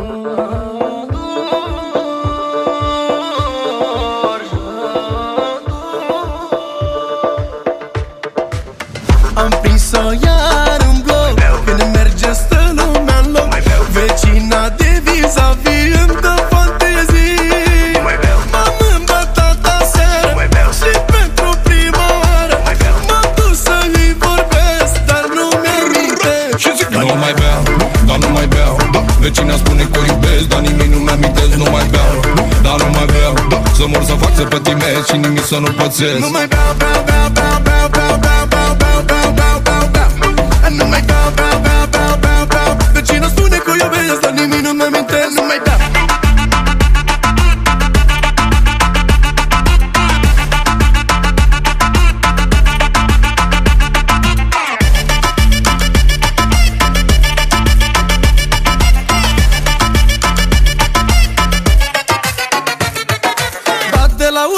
Am prins-o iar în bloc Când merge stă lumea în loc. Vecina de vis-a-vis îmi dă fantezii. M-am îmbătat aseară Și pentru prima oară M-am dus să-i vorbesc Dar nu mi-aminte Și zic Nu mai beau, dar nu mai beau Vecina spune că o iubesc Dar nimic nu mi-amintesc, nu mai beau. Dar nu mai beau. Să mor să fac să pătimesc Și nimic să nu pățesc. Nu mai beau, beau, beau, beau, beau, beau, beau,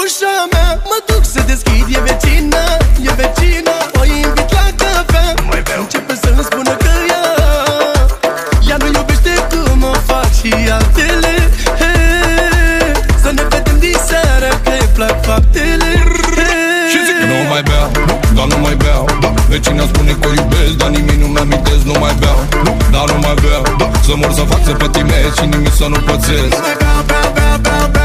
ușa mea, mă duc să deschid E vecina, e vecina O invit la cafea. Începe să-mi spună că ea. Ea nu iubește cum o fac și altele. He, Să ne vedem din seară că îi plac faptele. He. Și zic că nu mai beau, dar nu mai beau. Vecina spune că o iubesc, dar nimic nu mi-amintesc Nu mai beau, dar nu mai beau Să mor să fac să pătimesc și nimic să nu pățesc. Nu mai beau, beau, beau, beau, beau